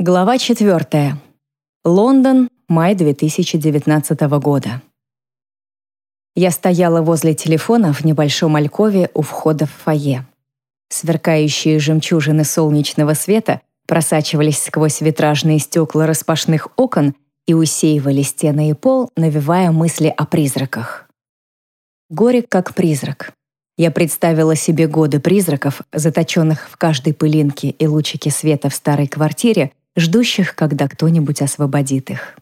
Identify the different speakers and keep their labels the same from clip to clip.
Speaker 1: Глава 4. Лондон, май 2019 года. Я стояла возле телефона в небольшом алькове у входа в фойе. Сверкающие жемчужины солнечного света просачивались сквозь витражные стекла распашных окон и усеивали стены и пол, навевая мысли о призраках. Горе как призрак. Я представила себе годы призраков, заточенных в каждой пылинке и лучике света в старой квартире, ждущих, когда кто-нибудь освободит их.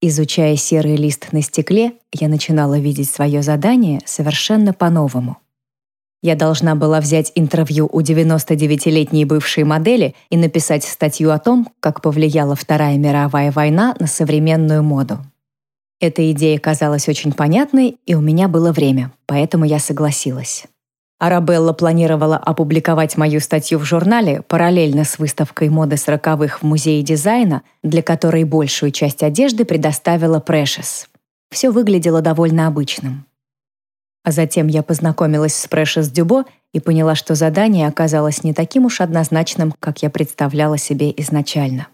Speaker 1: Изучая серый лист на стекле, я начинала видеть свое задание совершенно по-новому. Я должна была взять интервью у 99-летней бывшей модели и написать статью о том, как повлияла Вторая мировая война на современную моду. Эта идея казалась очень понятной, и у меня было время, поэтому я согласилась. Арабелла планировала опубликовать мою статью в журнале параллельно с выставкой моды сороковых в Музее дизайна, для которой большую часть одежды предоставила Precious. Все выглядело довольно обычным. А затем я познакомилась с Precious Дюбо и поняла, что задание оказалось не таким уж однозначным, как я представляла себе изначально.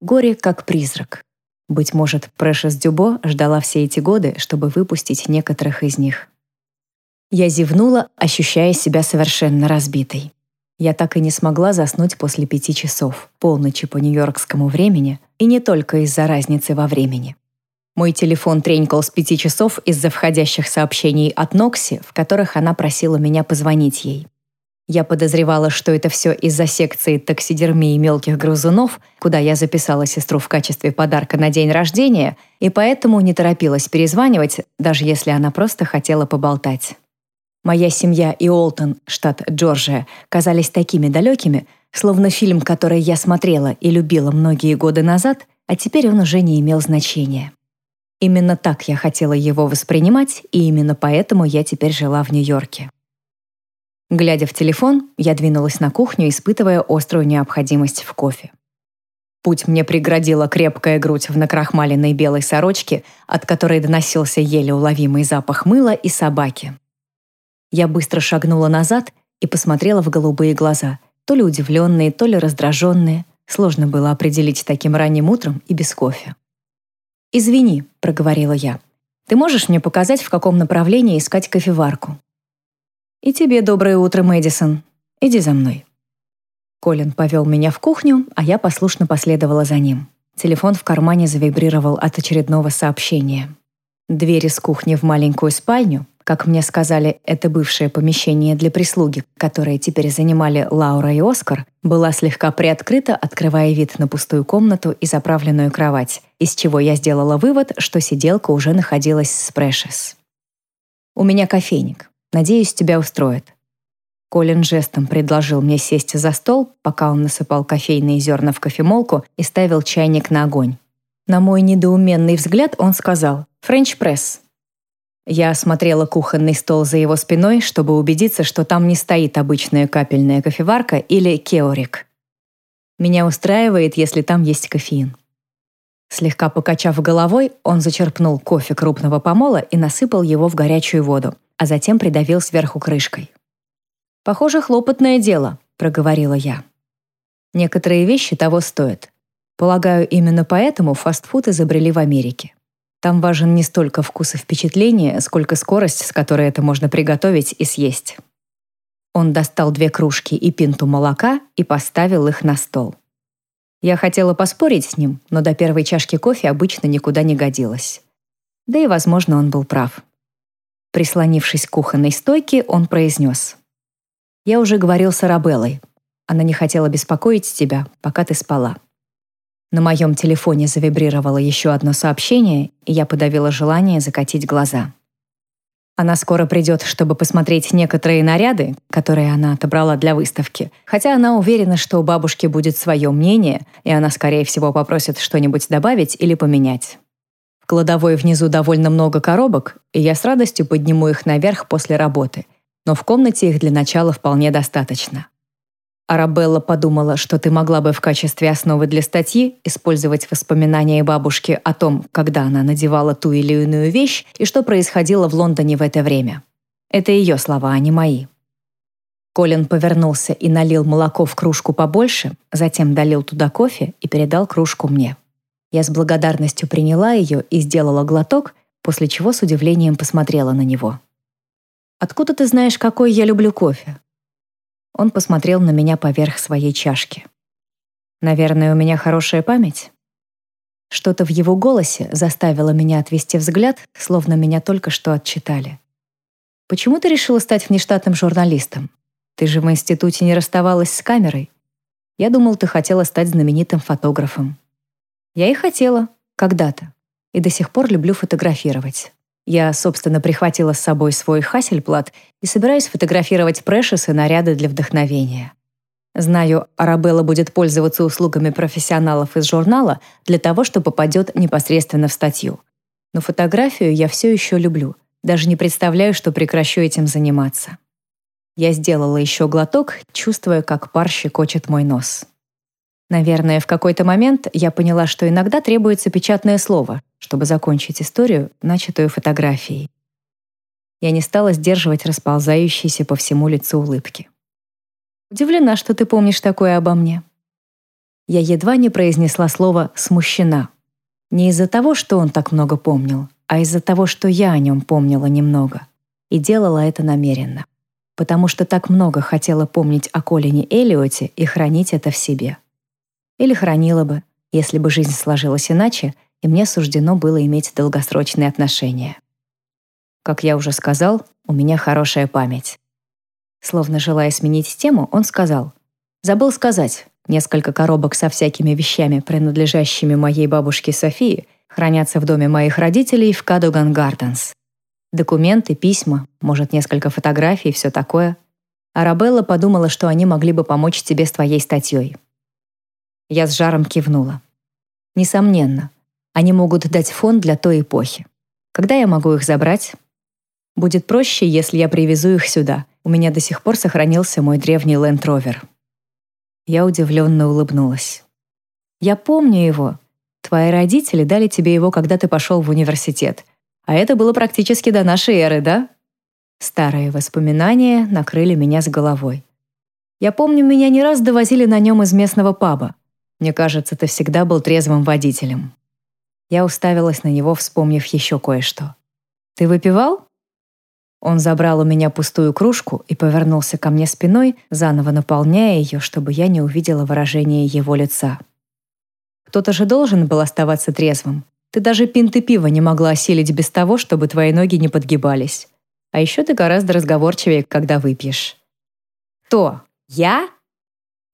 Speaker 1: Горе как призрак. Быть может, Precious Дюбо ждала все эти годы, чтобы выпустить некоторых из них. Я зевнула, ощущая себя совершенно разбитой. Я так и не смогла заснуть после пяти часов, полночи по нью-йоркскому времени, и не только из-за разницы во времени. Мой телефон тренькал с пяти часов из-за входящих сообщений от Нокси, в которых она просила меня позвонить ей. Я подозревала, что это все из-за секции таксидермии мелких грызунов, куда я записала сестру в качестве подарка на день рождения, и поэтому не торопилась перезванивать, даже если она просто хотела поболтать. Моя семья и Олтон, штат Джорджия, казались такими далекими, словно фильм, который я смотрела и любила многие годы назад, а теперь он уже не имел значения. Именно так я хотела его воспринимать, и именно поэтому я теперь жила в Нью-Йорке. Глядя в телефон, я двинулась на кухню, испытывая острую необходимость в кофе. Путь мне преградила крепкая грудь в накрахмаленной белой сорочке, от которой доносился еле уловимый запах мыла и собаки. Я быстро шагнула назад и посмотрела в голубые глаза, то ли удивленные, то ли раздраженные. Сложно было определить таким ранним утром и без кофе. «Извини», — проговорила я. «Ты можешь мне показать, в каком направлении искать кофеварку?» «И тебе доброе утро, Мэдисон. Иди за мной». Колин повел меня в кухню, а я послушно последовала за ним. Телефон в кармане завибрировал от очередного сообщения. Дверь из кухни в маленькую спальню, как мне сказали, это бывшее помещение для прислуги, которое теперь занимали Лаура и Оскар, была слегка приоткрыта, открывая вид на пустую комнату и заправленную кровать, из чего я сделала вывод, что сиделка уже находилась с Прэшес. «У меня кофейник. Надеюсь, тебя устроит». Колин жестом предложил мне сесть за стол, пока он насыпал кофейные зерна в кофемолку и ставил чайник на огонь. На мой недоуменный взгляд он сказал «Френч пресс, я осмотрела кухонный стол за его спиной, чтобы убедиться, что там не стоит обычная капельная кофеварка или кеорик. Меня устраивает, если там есть кофеин. Слегка покачав головой, он зачерпнул кофе крупного помола и насыпал его в горячую воду, а затем придавил сверху крышкой. «Похоже, хлопотное дело», — проговорила я. «Некоторые вещи того стоят. Полагаю, именно поэтому фастфуд изобрели в Америке. Там важен не столько вкус и впечатление, сколько скорость, с которой это можно приготовить и съесть. Он достал две кружки и пинту молока и поставил их на стол. Я хотела поспорить с ним, но до первой чашки кофе обычно никуда не годилось. Да и, возможно, он был прав. Прислонившись к кухонной стойке, он произнес. «Я уже говорил с Арабеллой. Она не хотела беспокоить тебя, пока ты спала. На моем телефоне завибрировало еще одно сообщение, и я подавила желание закатить глаза. Она скоро придет, чтобы посмотреть некоторые наряды, которые она отобрала для выставки, хотя она уверена, что у бабушки будет свое мнение, и она, скорее всего, попросит что-нибудь добавить или поменять. В кладовой внизу довольно много коробок, и я с радостью подниму их наверх после работы, но в комнате их для начала вполне достаточно. Арабелла подумала, что ты могла бы в качестве основы для статьи использовать воспоминания бабушки о том, когда она надевала ту или иную вещь и что происходило в Лондоне в это время. Это ее слова, а не мои. Колин повернулся и налил молоко в кружку побольше, затем долил туда кофе и передал кружку мне. Я с благодарностью приняла ее и сделала глоток, после чего с удивлением посмотрела на него. «Откуда ты знаешь, какой я люблю кофе?» Он посмотрел на меня поверх своей чашки. «Наверное, у меня хорошая память?» Что-то в его голосе заставило меня отвести взгляд, словно меня только что отчитали. «Почему ты решила стать внештатным журналистом? Ты же в институте не расставалась с камерой. Я думал, ты хотела стать знаменитым фотографом. Я и хотела, когда-то. И до сих пор люблю фотографировать. Я, собственно, прихватила с собой свой Хассельплат и собираюсь фотографировать прэшес и наряды для вдохновения. Знаю, Арабелла будет пользоваться услугами профессионалов из журнала для того, что попадет непосредственно в статью. Но фотографию я все еще люблю. Даже не представляю, что прекращу этим заниматься. Я сделала еще глоток, чувствуя, как пар щекочет мой нос. Наверное, в какой-то момент я поняла, что иногда требуется печатное слово, чтобы закончить историю, начатую фотографией. Я не стала сдерживать расползающиеся по всему лицу улыбки. «Удивлена, что ты помнишь такое обо мне». Я едва не произнесла слово «смущена». Не из-за того, что он так много помнил, а из-за того, что я о нем помнила немного. И делала это намеренно потому что так много хотела помнить о Колине Эллиоте и хранить это в себе. Или хранила бы, если бы жизнь сложилась иначе, и мне суждено было иметь долгосрочные отношения. Как я уже сказал, у меня хорошая память. Словно желая сменить тему, он сказал, «Забыл сказать, несколько коробок со всякими вещами, принадлежащими моей бабушке Софии, хранятся в доме моих родителей в Кадуган Гарденс. Документы, письма, может, несколько фотографий, все такое. Арабелла подумала, что они могли бы помочь тебе с твоей статьей. Я с жаром кивнула. Несомненно, они могут дать фон для той эпохи. Когда я могу их забрать? Будет проще, если я привезу их сюда. У меня до сих пор сохранился мой древний Land Rover. Я удивленно улыбнулась. Я помню его. Твои родители дали тебе его, когда ты пошел в университет. А это было практически до нашей эры, да? Старые воспоминания накрыли меня с головой. Я помню, меня не раз довозили на нем из местного паба. Мне кажется, ты всегда был трезвым водителем. Я уставилась на него, вспомнив еще кое-что. Ты выпивал? Он забрал у меня пустую кружку и повернулся ко мне спиной, заново наполняя ее, чтобы я не увидела выражение его лица. Кто-то же должен был оставаться трезвым, ты даже пинты пива не могла осилить без того, чтобы твои ноги не подгибались. А еще ты гораздо разговорчивее, когда выпьешь». «Кто? Я?»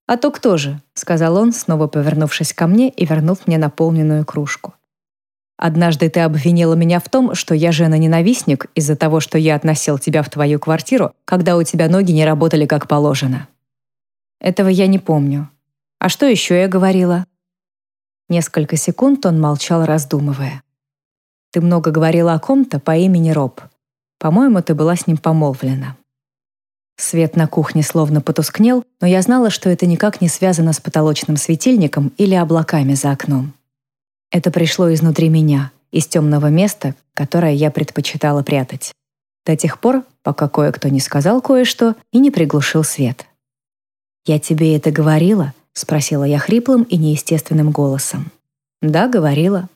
Speaker 1: «А то кто же?» — сказал он, снова повернувшись ко мне и вернув мне наполненную кружку. «Однажды ты обвинила меня в том, что я жена-ненавистник из-за того, что я относил тебя в твою квартиру, когда у тебя ноги не работали как положено». «Этого я не помню. А что еще я говорила?» Несколько секунд он молчал, раздумывая. «Ты много говорила о ком-то по имени Роб. По-моему, ты была с ним помолвлена». Свет на кухне словно потускнел, но я знала, что это никак не связано с потолочным светильником или облаками за окном. Это пришло изнутри меня, из темного места, которое я предпочитала прятать. До тех пор, пока кое-кто не сказал кое-что и не приглушил свет. «Я тебе это говорила?» — спросила я хриплым и неестественным голосом. «Да, говорила».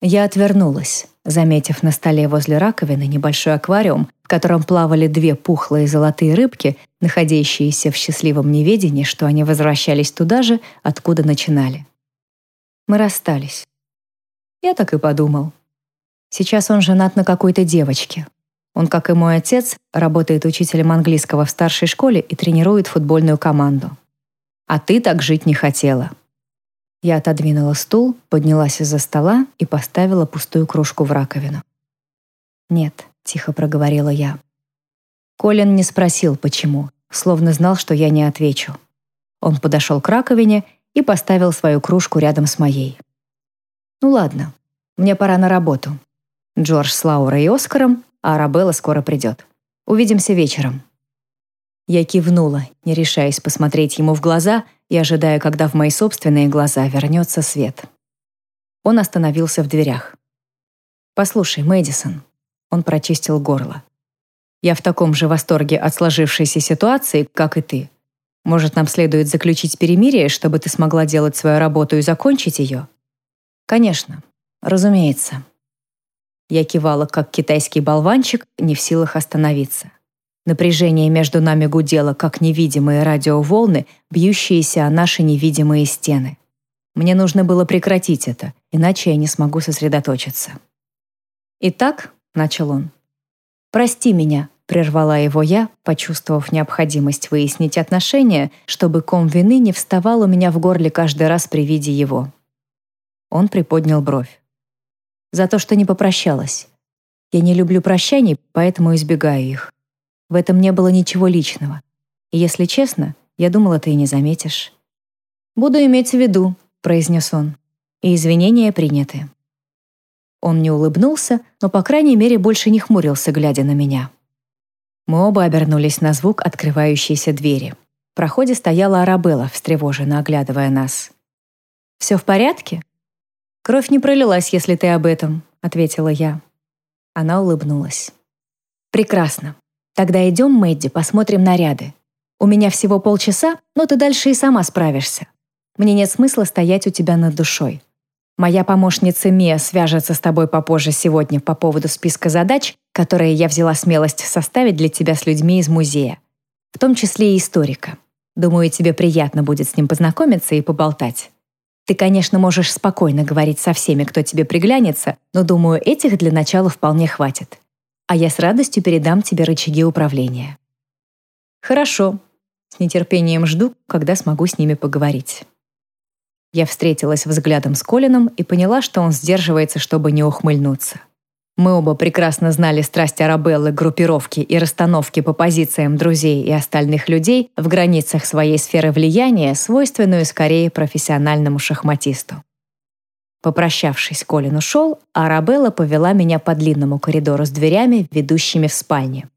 Speaker 1: Я отвернулась, заметив на столе возле раковины небольшой аквариум, в котором плавали две пухлые золотые рыбки, находящиеся в счастливом неведении, что они возвращались туда же, откуда начинали. Мы расстались. Я так и подумал. Сейчас он женат на какой-то девочке. Он, как и мой отец, работает учителем английского в старшей школе и тренирует футбольную команду. А ты так жить не хотела». Я отодвинула стул, поднялась из-за стола и поставила пустую кружку в раковину. «Нет», — тихо проговорила я. Колин не спросил, почему, словно знал, что я не отвечу. Он подошел к раковине и поставил свою кружку рядом с моей. «Ну ладно, мне пора на работу. Джордж с Лаурой и Оскаром, а Арабелла скоро придет. Увидимся вечером». Я кивнула, не решаясь посмотреть ему в глаза и ожидая, когда в мои собственные глаза вернется свет. Он остановился в дверях. «Послушай, Мэдисон». Он прочистил горло. Я в таком же восторге от сложившейся ситуации, как и ты. Может, нам следует заключить перемирие, чтобы ты смогла делать свою работу и закончить ее? Конечно, разумеется. Я кивала, как китайский болванчик, не в силах остановиться. Напряжение между нами гудело, как невидимые радиоволны, бьющиеся о наши невидимые стены. Мне нужно было прекратить это, иначе я не смогу сосредоточиться. «Итак», — начал он, — «прости меня», — прервала его я, почувствовав необходимость выяснить отношения, чтобы ком вины не вставал у меня в горле каждый раз при виде его. Он приподнял бровь. «За то, что не попрощалась. Я не люблю прощаний, поэтому избегаю их. В этом не было ничего личного. И если честно, я думала, ты и не заметишь». «Буду иметь в виду», — произнес он. «И извинения приняты». Он не улыбнулся, но, по крайней мере, больше не хмурился, глядя на меня. Мы оба обернулись на звук открывающейся двери. В проходе стояла Арабелла, встревоженно оглядывая нас. «Все в порядке?» «Кровь не пролилась, если ты об этом», — ответила я. Она улыбнулась. «Прекрасно. Тогда идем, Мэдди, посмотрим наряды. У меня всего полчаса, но ты дальше и сама справишься. Мне нет смысла стоять у тебя над душой. Моя помощница Мия свяжется с тобой попозже сегодня по поводу списка задач, которые я взяла смелость составить для тебя с людьми из музея, в том числе и историка. Думаю, тебе приятно будет с ним познакомиться и поболтать. Ты, конечно, можешь спокойно говорить со всеми, кто тебе приглянется, но, думаю, этих для начала вполне хватит. А я с радостью передам тебе рычаги управления. Хорошо. С нетерпением жду, когда смогу с ними поговорить. Я встретилась взглядом с Колином и поняла, что он сдерживается, чтобы не ухмыльнуться. Мы оба прекрасно знали страсть Арабеллы группировки и расстановки по позициям друзей и остальных людей в границах своей сферы влияния, свойственную скорее профессиональному шахматисту. Попрощавшись, Колин ушел, а Арабелла повела меня по длинному коридору с дверями, ведущими в спальне.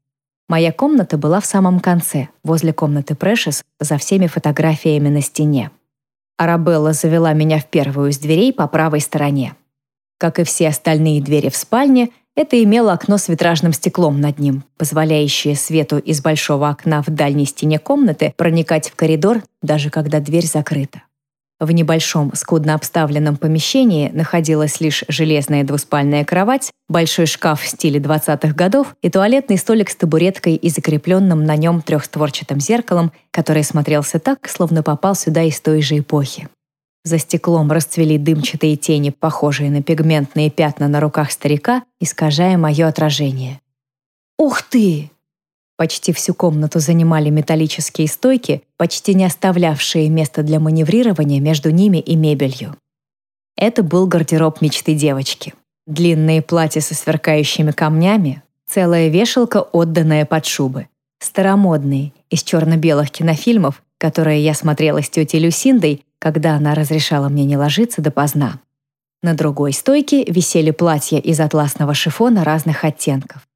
Speaker 1: Моя комната была в самом конце, возле комнаты Прэшес, за всеми фотографиями на стене. Арабелла завела меня в первую из дверей по правой стороне. Как и все остальные двери в спальне, это имело окно с витражным стеклом над ним, позволяющее свету из большого окна в дальней стене комнаты проникать в коридор, даже когда дверь закрыта. В небольшом, скудно обставленном помещении находилась лишь железная двуспальная кровать, большой шкаф в стиле 20-х годов и туалетный столик с табуреткой и закрепленным на нем трехстворчатым зеркалом, который смотрелся так, словно попал сюда из той же эпохи. За стеклом расцвели дымчатые тени, похожие на пигментные пятна на руках старика, искажая мое отражение. «Ух ты!» Почти всю комнату занимали металлические стойки, почти не оставлявшие места для маневрирования между ними и мебелью. Это был гардероб мечты девочки. Длинные платья со сверкающими камнями, целая вешалка, отданная под шубы. Старомодные, из черно-белых кинофильмов, которые я смотрела с тетей Люсиндой, когда она разрешала мне не ложиться допоздна. На другой стойке висели платья из атласного шифона разных оттенков.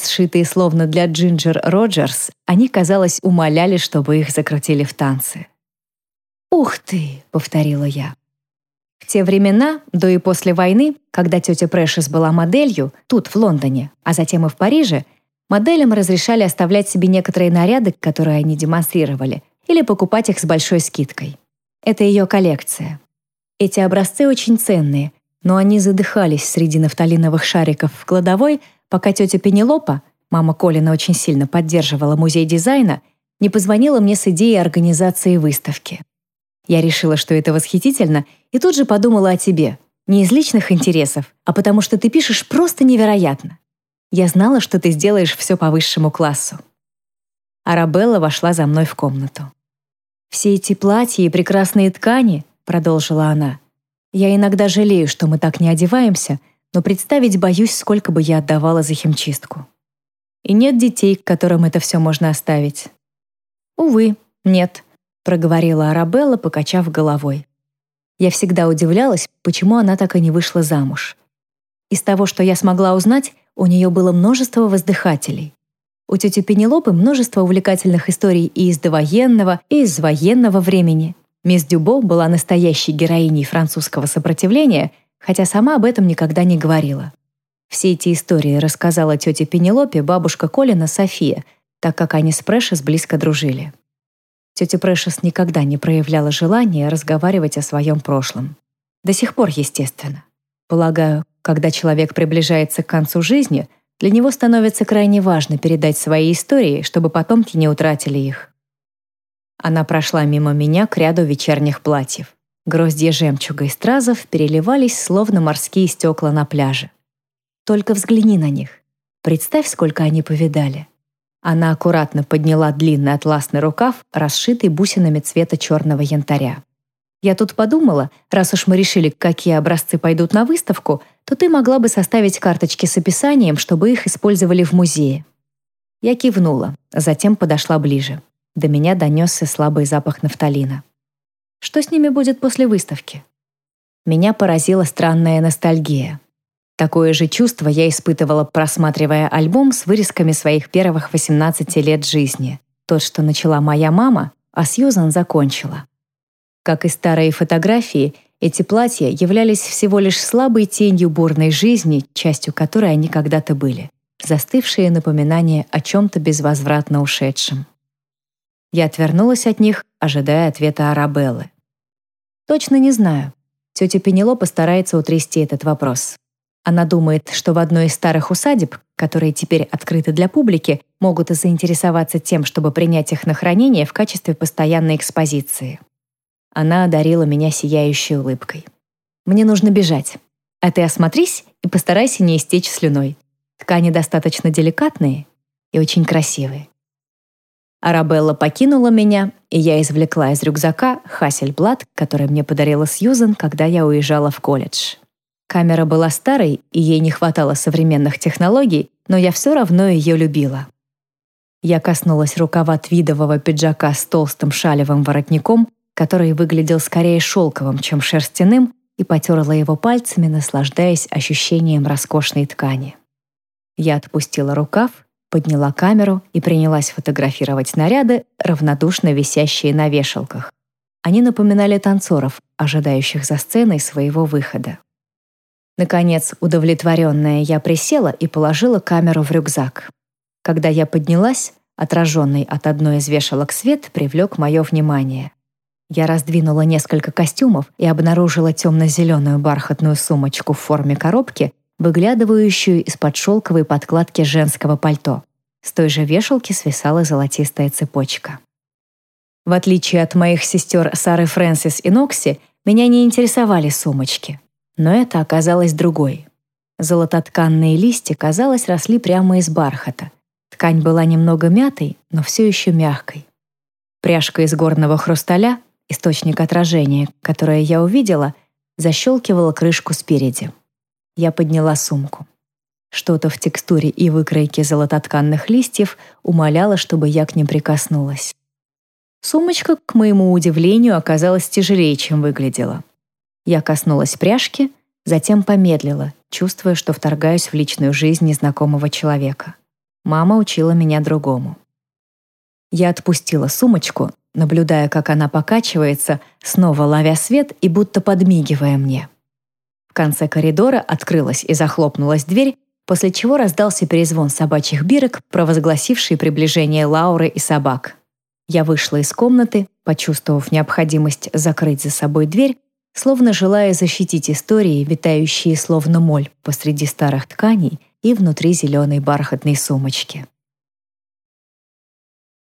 Speaker 1: Сшитые словно для Джинджер Роджерс, они, казалось, умоляли, чтобы их закрутили в танцы. «Ух ты!» — повторила я. В те времена, до и после войны, когда тетя Прэшес была моделью, тут, в Лондоне, а затем и в Париже, моделям разрешали оставлять себе некоторые наряды, которые они демонстрировали, или покупать их с большой скидкой. Это ее коллекция. Эти образцы очень ценные, но они задыхались среди нафталиновых шариков в кладовой, пока тетя Пенелопа, мама Колина очень сильно поддерживала музей дизайна, не позвонила мне с идеей организации выставки. Я решила, что это восхитительно, и тут же подумала о тебе. Не из личных интересов, а потому что ты пишешь просто невероятно. Я знала, что ты сделаешь все по высшему классу. Арабелла вошла за мной в комнату. «Все эти платья и прекрасные ткани», — продолжила она. «Я иногда жалею, что мы так не одеваемся, но представить боюсь, сколько бы я отдавала за химчистку. И нет детей, которым это все можно оставить. Увы, нет, проговорила Арабелла, покачав головой. Я всегда удивлялась, почему она так и не вышла замуж. Из того, что я смогла узнать, у нее было множество воздыхателей. У тети Пенелопы множество увлекательных историй и из довоенного, и из военного времени. Мисс Дюбо была настоящей героиней французского сопротивления — хотя сама об этом никогда не говорила. Все эти истории рассказала тете Пенелопе бабушка Колина София, так как они с Прэшес близко дружили. Тетя Прэшес никогда не проявляла желания разговаривать о своем прошлом. До сих пор, естественно. Полагаю, когда человек приближается к концу жизни, для него становится крайне важно передать свои истории, чтобы потомки не утратили их. Она прошла мимо меня к ряду вечерних платьев. Гроздья жемчуга и стразов переливались, словно морские стекла на пляже. Только взгляни на них. Представь, сколько они повидали. Она аккуратно подняла длинный атласный рукав, расшитый бусинами цвета черного янтаря. Я тут подумала, раз уж мы решили, какие образцы пойдут на выставку, то ты могла бы составить карточки с описанием, чтобы их использовали в музее. Я кивнула, затем подошла ближе. До меня донесся слабый запах нафталина. Что с ними будет после выставки? Меня поразила странная ностальгия. Такое же чувство я испытывала, просматривая альбом с вырезками своих первых 18 лет жизни. Тот, что начала моя мама, а Сьюзан закончила. Как и старые фотографии, эти платья являлись всего лишь слабой тенью бурной жизни, частью которой они когда-то были. Застывшие напоминания о чем-то безвозвратно ушедшем. Я отвернулась от них, ожидая ответа Арабеллы. Точно не знаю. Тетя Пенело постарается утрясти этот вопрос. Она думает, что в одной из старых усадеб, которые теперь открыты для публики, могут заинтересоваться тем, чтобы принять их на хранение в качестве постоянной экспозиции. Она одарила меня сияющей улыбкой. «Мне нужно бежать. А ты осмотрись и постарайся не истечь слюной. Ткани достаточно деликатные и очень красивые». Арабелла покинула меня, и я извлекла из рюкзака Хассельблат, который мне подарила Сьюзен, когда я уезжала в колледж. Камера была старой, и ей не хватало современных технологий, но я все равно ее любила. Я коснулась рукава твидового пиджака с толстым шалевым воротником, который выглядел скорее шелковым, чем шерстяным, и потерла его пальцами, наслаждаясь ощущением роскошной ткани. Я отпустила рукав, подняла камеру и принялась фотографировать наряды, равнодушно висящие на вешалках. Они напоминали танцоров, ожидающих за сценой своего выхода. Наконец, удовлетворенная, я присела и положила камеру в рюкзак. Когда я поднялась, отраженный от одной из вешалок свет привлек мое внимание. Я раздвинула несколько костюмов и обнаружила темно-зеленую бархатную сумочку в форме коробки, выглядывающую из-под шелковой подкладки женского пальто. С той же вешалки свисала золотистая цепочка. В отличие от моих сестер Сары Фрэнсис и Нокси, меня не интересовали сумочки. Но это оказалось другой. Золототканные листья, казалось, росли прямо из бархата. Ткань была немного мятой, но все еще мягкой. Пряжка из горного хрусталя, источник отражения, которое я увидела, защелкивала крышку спереди. Я подняла сумку. Что-то в текстуре и выкройке золототканных листьев умоляло, чтобы я к ним прикоснулась. Сумочка, к моему удивлению, оказалась тяжелее, чем выглядела. Я коснулась пряжки, затем помедлила, чувствуя, что вторгаюсь в личную жизнь незнакомого человека. Мама учила меня другому. Я отпустила сумочку, наблюдая, как она покачивается, снова ловя свет и будто подмигивая мне. Конце коридора открылась и захлопнулась дверь, после чего раздался перезвон собачьих бирок, провозгласивший приближение Лауры и собак. Я вышла из комнаты, почувствовав необходимость закрыть за собой дверь, словно желая защитить истории, витающие словно моль посреди старых тканей и внутри зеленой бархатной сумочки.